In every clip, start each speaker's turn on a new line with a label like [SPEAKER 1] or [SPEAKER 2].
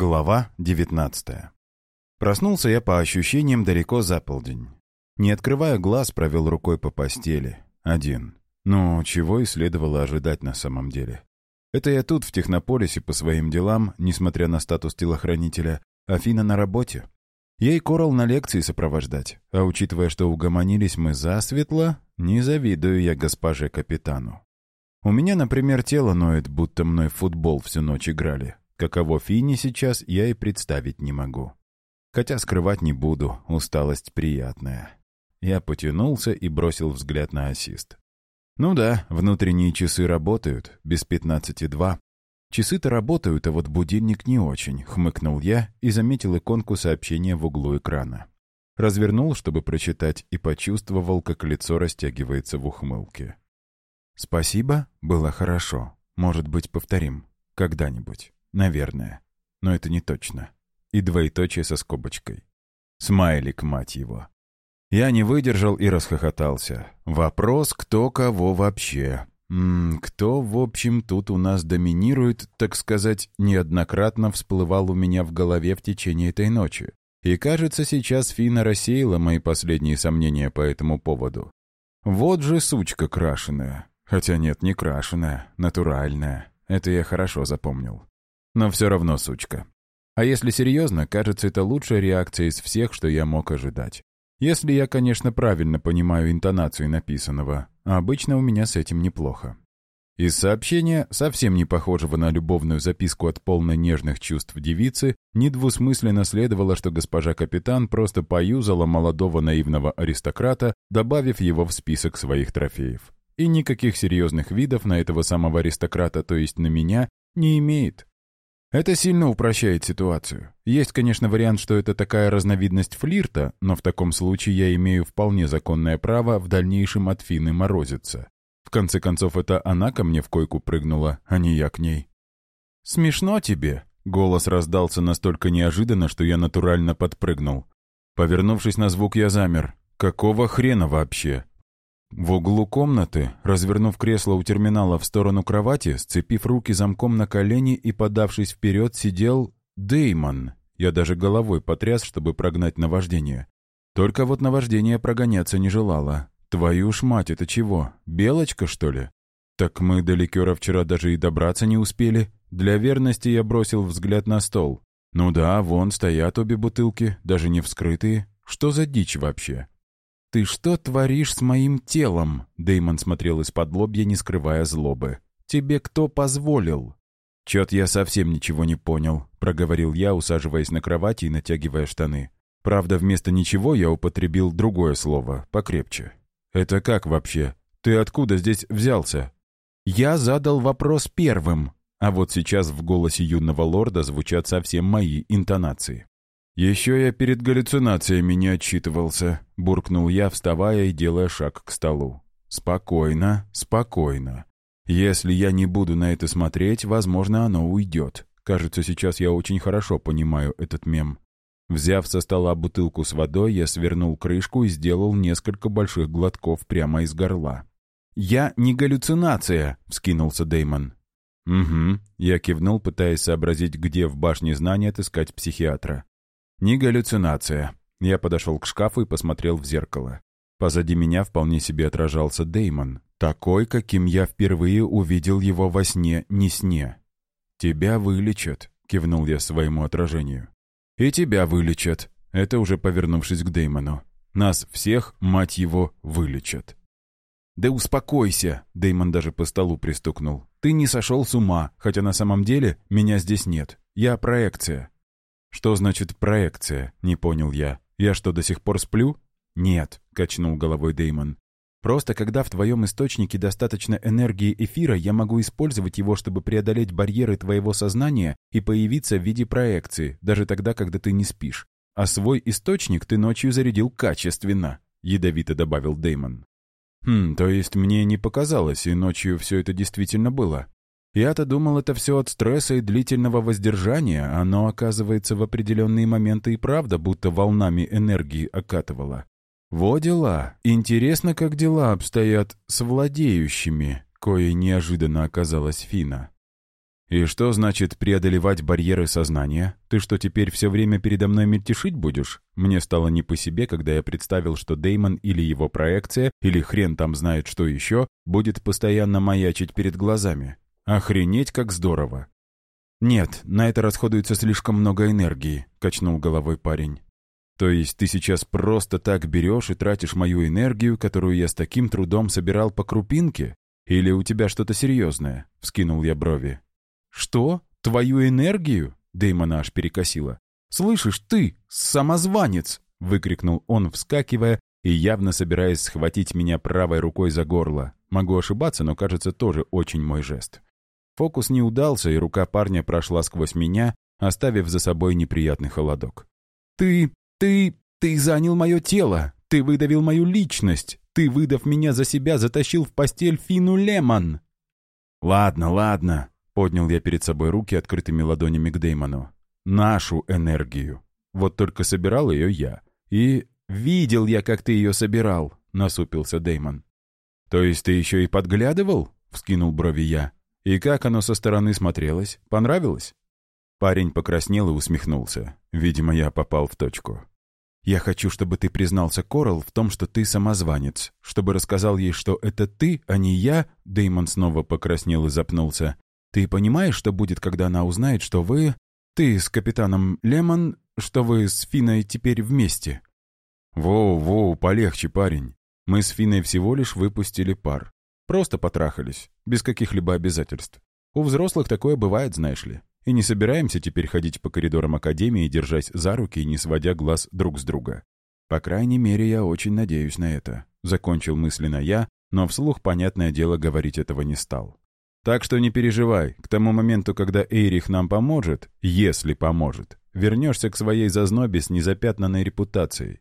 [SPEAKER 1] Глава 19 Проснулся я по ощущениям далеко за полдень. Не открывая глаз, провел рукой по постели. Один. Ну, чего и следовало ожидать на самом деле. Это я тут, в Технополисе, по своим делам, несмотря на статус телохранителя, Афина на работе. Ей Корал на лекции сопровождать, а учитывая, что угомонились мы засветло, не завидую я госпоже капитану. У меня, например, тело ноет, будто мной в футбол всю ночь играли. Каково Фини сейчас, я и представить не могу. Хотя скрывать не буду, усталость приятная. Я потянулся и бросил взгляд на ассист. Ну да, внутренние часы работают, без пятнадцати два. Часы-то работают, а вот будильник не очень, хмыкнул я и заметил иконку сообщения в углу экрана. Развернул, чтобы прочитать, и почувствовал, как лицо растягивается в ухмылке. «Спасибо, было хорошо. Может быть, повторим. Когда-нибудь. Наверное. Но это не точно. И двоеточие со скобочкой. Смайлик, мать его. Я не выдержал и расхохотался. Вопрос, кто кого вообще. М -м, кто, в общем, тут у нас доминирует, так сказать, неоднократно всплывал у меня в голове в течение этой ночи. И, кажется, сейчас Фина рассеяла мои последние сомнения по этому поводу. Вот же сучка крашеная. Хотя нет, не крашеная, натуральная. Это я хорошо запомнил. Но все равно сучка. А если серьезно, кажется, это лучшая реакция из всех, что я мог ожидать. Если я, конечно, правильно понимаю интонацию написанного, а обычно у меня с этим неплохо. Из сообщения, совсем не похожего на любовную записку от полно нежных чувств девицы, недвусмысленно следовало, что госпожа капитан просто поюзала молодого наивного аристократа, добавив его в список своих трофеев и никаких серьезных видов на этого самого аристократа, то есть на меня, не имеет. Это сильно упрощает ситуацию. Есть, конечно, вариант, что это такая разновидность флирта, но в таком случае я имею вполне законное право в дальнейшем от Фины морозиться. В конце концов, это она ко мне в койку прыгнула, а не я к ней. «Смешно тебе?» — голос раздался настолько неожиданно, что я натурально подпрыгнул. Повернувшись на звук, я замер. «Какого хрена вообще? В углу комнаты, развернув кресло у терминала в сторону кровати, сцепив руки замком на колени и подавшись вперед, сидел Деймон. Я даже головой потряс, чтобы прогнать наваждение. Только вот наваждение прогоняться не желало. Твою ж мать, это чего? Белочка, что ли? Так мы до ликера вчера даже и добраться не успели. Для верности я бросил взгляд на стол. Ну да, вон стоят обе бутылки, даже не вскрытые. Что за дичь вообще? «Ты что творишь с моим телом?» Деймон смотрел из-под лобья, не скрывая злобы. «Тебе кто позволил?» «Чет я совсем ничего не понял», — проговорил я, усаживаясь на кровати и натягивая штаны. Правда, вместо «ничего» я употребил другое слово, покрепче. «Это как вообще? Ты откуда здесь взялся?» «Я задал вопрос первым», а вот сейчас в голосе юного лорда звучат совсем мои интонации. «Еще я перед галлюцинациями не отчитывался», — буркнул я, вставая и делая шаг к столу. «Спокойно, спокойно. Если я не буду на это смотреть, возможно, оно уйдет. Кажется, сейчас я очень хорошо понимаю этот мем». Взяв со стола бутылку с водой, я свернул крышку и сделал несколько больших глотков прямо из горла. «Я не галлюцинация!» — вскинулся Деймон. «Угу», — я кивнул, пытаясь сообразить, где в башне знания отыскать психиатра. Не галлюцинация. Я подошел к шкафу и посмотрел в зеркало. Позади меня вполне себе отражался Деймон, такой, каким я впервые увидел его во сне, не сне. «Тебя вылечат», — кивнул я своему отражению. «И тебя вылечат», — это уже повернувшись к Деймону. «Нас всех, мать его, вылечат». «Да успокойся!» — Деймон даже по столу пристукнул. «Ты не сошел с ума, хотя на самом деле меня здесь нет. Я проекция. «Что значит проекция?» — не понял я. «Я что, до сих пор сплю?» «Нет», — качнул головой Деймон. «Просто когда в твоем источнике достаточно энергии эфира, я могу использовать его, чтобы преодолеть барьеры твоего сознания и появиться в виде проекции, даже тогда, когда ты не спишь. А свой источник ты ночью зарядил качественно», — ядовито добавил Деймон. «Хм, то есть мне не показалось, и ночью все это действительно было?» Я-то думал, это все от стресса и длительного воздержания, оно, оказывается, в определенные моменты и правда будто волнами энергии окатывало. Во дела. Интересно, как дела обстоят с владеющими, кое неожиданно оказалась Фина. «И что значит преодолевать барьеры сознания? Ты что, теперь все время передо мной мельтешить будешь?» Мне стало не по себе, когда я представил, что Деймон или его проекция, или хрен там знает что еще, будет постоянно маячить перед глазами. Охренеть, как здорово! «Нет, на это расходуется слишком много энергии», — качнул головой парень. «То есть ты сейчас просто так берешь и тратишь мою энергию, которую я с таким трудом собирал по крупинке? Или у тебя что-то серьезное?» — вскинул я брови. «Что? Твою энергию?» — Дэймона аж перекосила. «Слышишь, ты, самозванец!» — выкрикнул он, вскакивая и явно собираясь схватить меня правой рукой за горло. Могу ошибаться, но кажется тоже очень мой жест. Фокус не удался, и рука парня прошла сквозь меня, оставив за собой неприятный холодок. «Ты... ты... ты занял мое тело! Ты выдавил мою личность! Ты, выдав меня за себя, затащил в постель Фину Лемон!» «Ладно, ладно», Поднял я перед собой руки открытыми ладонями к Деймону. «Нашу энергию. Вот только собирал ее я. И видел я, как ты ее собирал», — насупился Деймон. «То есть ты еще и подглядывал?» — вскинул брови я. «И как оно со стороны смотрелось? Понравилось?» Парень покраснел и усмехнулся. Видимо, я попал в точку. «Я хочу, чтобы ты признался Корал в том, что ты самозванец, чтобы рассказал ей, что это ты, а не я», Деймон снова покраснел и запнулся, ты понимаешь, что будет, когда она узнает, что вы... Ты с капитаном Лемон, что вы с Финой теперь вместе?» «Воу-воу, полегче, парень. Мы с Финой всего лишь выпустили пар. Просто потрахались, без каких-либо обязательств. У взрослых такое бывает, знаешь ли. И не собираемся теперь ходить по коридорам Академии, держась за руки и не сводя глаз друг с друга. По крайней мере, я очень надеюсь на это. Закончил мысленно я, но вслух, понятное дело, говорить этого не стал. Так что не переживай, к тому моменту, когда Эйрих нам поможет, если поможет, вернешься к своей зазнобе с незапятнанной репутацией.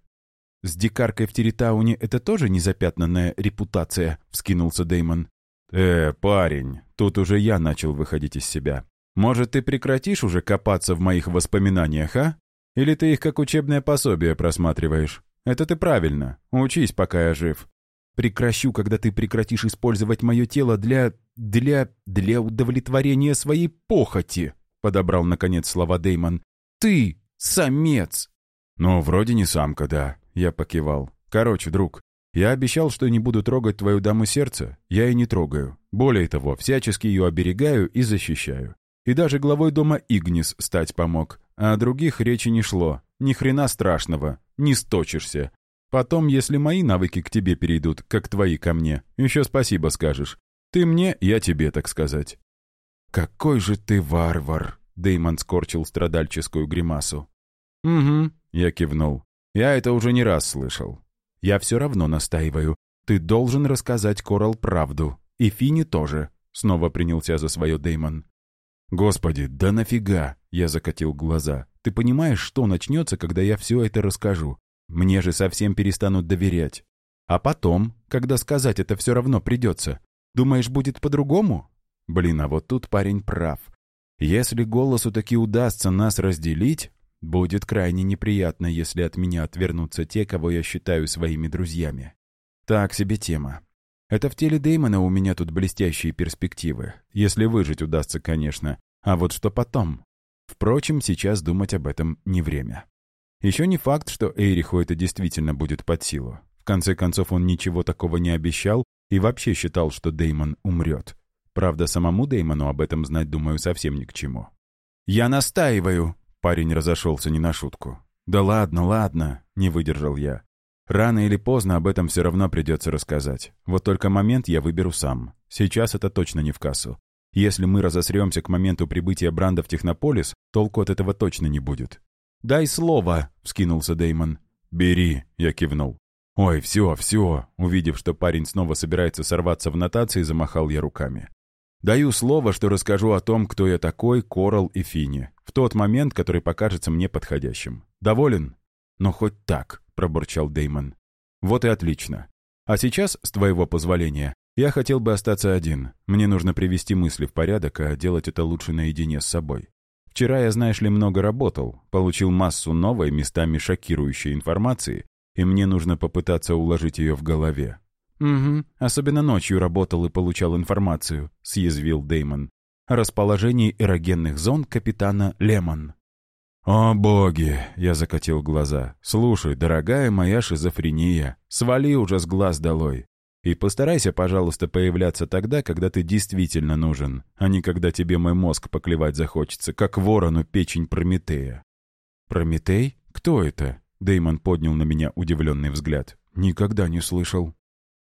[SPEAKER 1] «С дикаркой в Теритауне это тоже незапятнанная репутация?» — вскинулся Деймон. «Э, парень, тут уже я начал выходить из себя. Может, ты прекратишь уже копаться в моих воспоминаниях, а? Или ты их как учебное пособие просматриваешь? Это ты правильно. Учись, пока я жив. Прекращу, когда ты прекратишь использовать мое тело для... для... для удовлетворения своей похоти», — подобрал, наконец, слова Деймон. «Ты самец!» «Ну, вроде не самка, да», — я покивал. «Короче, друг, я обещал, что не буду трогать твою даму сердца. Я и не трогаю. Более того, всячески ее оберегаю и защищаю. И даже главой дома Игнис стать помог. А о других речи не шло. Ни хрена страшного. Не сточишься. Потом, если мои навыки к тебе перейдут, как твои ко мне, еще спасибо скажешь. Ты мне, я тебе, так сказать». «Какой же ты варвар!» — Деймон скорчил страдальческую гримасу. «Угу», — я кивнул. «Я это уже не раз слышал. Я все равно настаиваю. Ты должен рассказать Корал правду. И Фини тоже», — снова принялся за свое Деймон. «Господи, да нафига?» — я закатил глаза. «Ты понимаешь, что начнется, когда я все это расскажу? Мне же совсем перестанут доверять. А потом, когда сказать это все равно придется, думаешь, будет по-другому? Блин, а вот тут парень прав. Если голосу таки удастся нас разделить, будет крайне неприятно, если от меня отвернутся те, кого я считаю своими друзьями. Так себе тема. Это в теле Дэймона у меня тут блестящие перспективы. Если выжить удастся, конечно. А вот что потом? Впрочем, сейчас думать об этом не время. Еще не факт, что Эйриху это действительно будет под силу. В конце концов, он ничего такого не обещал и вообще считал, что Деймон умрет. Правда, самому Деймону об этом знать, думаю, совсем ни к чему. «Я настаиваю!» — парень разошелся не на шутку. «Да ладно, ладно!» — не выдержал я. «Рано или поздно об этом все равно придется рассказать. Вот только момент я выберу сам. Сейчас это точно не в кассу. Если мы разосремся к моменту прибытия Бранда в Технополис, толку от этого точно не будет. «Дай слово!» — вскинулся Деймон. «Бери!» — я кивнул. «Ой, все, все!» Увидев, что парень снова собирается сорваться в нотации, замахал я руками. «Даю слово, что расскажу о том, кто я такой, Корал и Фини, в тот момент, который покажется мне подходящим. Доволен?» «Но хоть так», — пробурчал Деймон. «Вот и отлично. А сейчас, с твоего позволения, я хотел бы остаться один. Мне нужно привести мысли в порядок, а делать это лучше наедине с собой. Вчера я, знаешь ли, много работал, получил массу новой, местами шокирующей информации, и мне нужно попытаться уложить ее в голове. «Угу, особенно ночью работал и получал информацию», — съязвил Деймон. о расположении эрогенных зон капитана Лемон. «О боги!» — я закатил глаза. «Слушай, дорогая моя шизофрения, свали уже с глаз долой. И постарайся, пожалуйста, появляться тогда, когда ты действительно нужен, а не когда тебе мой мозг поклевать захочется, как ворону печень Прометея». «Прометей? Кто это?» Дэймон поднял на меня удивленный взгляд. «Никогда не слышал».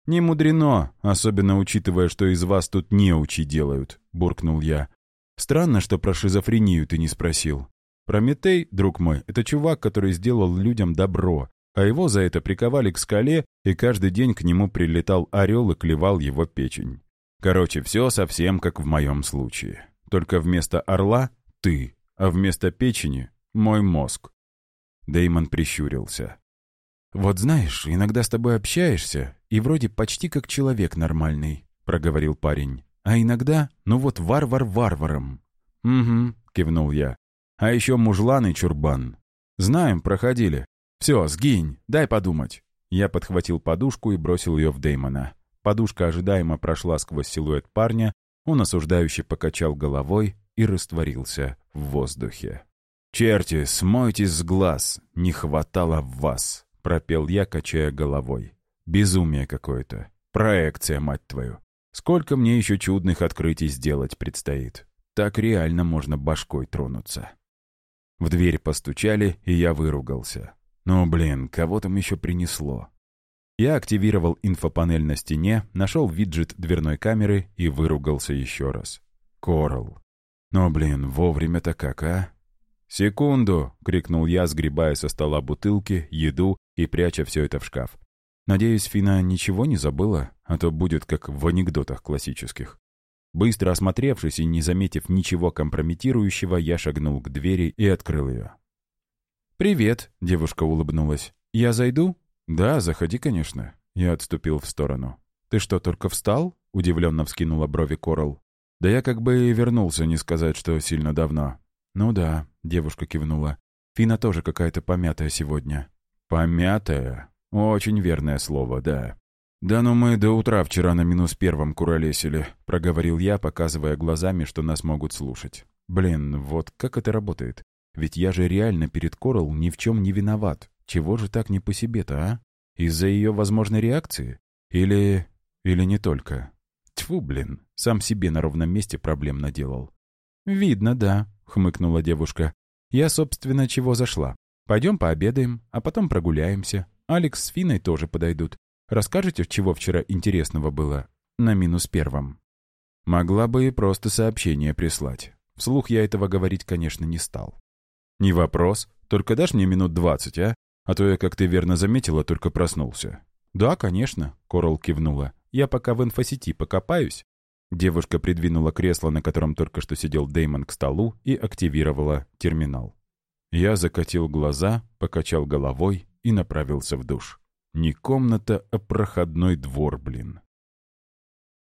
[SPEAKER 1] «Не мудрено, особенно учитывая, что из вас тут неучи делают», — буркнул я. «Странно, что про шизофрению ты не спросил. Прометей, друг мой, это чувак, который сделал людям добро, а его за это приковали к скале, и каждый день к нему прилетал орел и клевал его печень. Короче, все совсем как в моем случае. Только вместо орла — ты, а вместо печени — мой мозг. Деймон прищурился. «Вот знаешь, иногда с тобой общаешься, и вроде почти как человек нормальный», — проговорил парень. «А иногда, ну вот варвар варваром». «Угу», — кивнул я. А еще мужлан и чурбан. Знаем, проходили. Все, сгинь, дай подумать. Я подхватил подушку и бросил ее в Деймона. Подушка ожидаемо прошла сквозь силуэт парня, он осуждающе покачал головой и растворился в воздухе. «Черти, смойтесь с глаз, не хватало вас», — пропел я, качая головой. «Безумие какое-то. Проекция, мать твою. Сколько мне еще чудных открытий сделать предстоит. Так реально можно башкой тронуться». В дверь постучали, и я выругался. Ну, блин, кого там еще принесло? Я активировал инфопанель на стене, нашел виджет дверной камеры и выругался еще раз. Коралл. Ну, блин, вовремя-то как, а? «Секунду!» — крикнул я, сгребая со стола бутылки, еду и пряча все это в шкаф. Надеюсь, Фина ничего не забыла, а то будет как в анекдотах классических. Быстро осмотревшись и не заметив ничего компрометирующего, я шагнул к двери и открыл ее. «Привет», — девушка улыбнулась. «Я зайду?» «Да, заходи, конечно». Я отступил в сторону. «Ты что, только встал?» — удивленно вскинула брови Корал. «Да я как бы вернулся, не сказать, что сильно давно». «Ну да», — девушка кивнула. «Фина тоже какая-то помятая сегодня». «Помятая? Очень верное слово, да. «Да ну мы до утра вчера на минус первом куролесили», — проговорил я, показывая глазами, что нас могут слушать. «Блин, вот как это работает? Ведь я же реально перед Корал ни в чем не виноват. Чего же так не по себе-то, а? Из-за ее возможной реакции? Или... или не только? Тьфу, блин, сам себе на ровном месте проблем наделал». «Видно, да», — хмыкнула девушка. «Я, собственно, чего зашла. Пойдем пообедаем, а потом прогуляемся. Алекс с Финой тоже подойдут. Расскажете, чего вчера интересного было на минус первом?» Могла бы и просто сообщение прислать. Вслух я этого говорить, конечно, не стал. «Не вопрос. Только дашь мне минут двадцать, а? А то я, как ты верно заметила, только проснулся». «Да, конечно», — Корал кивнула. «Я пока в инфосети покопаюсь». Девушка придвинула кресло, на котором только что сидел Деймон к столу, и активировала терминал. Я закатил глаза, покачал головой и направился в душ. Не комната, а проходной двор, блин.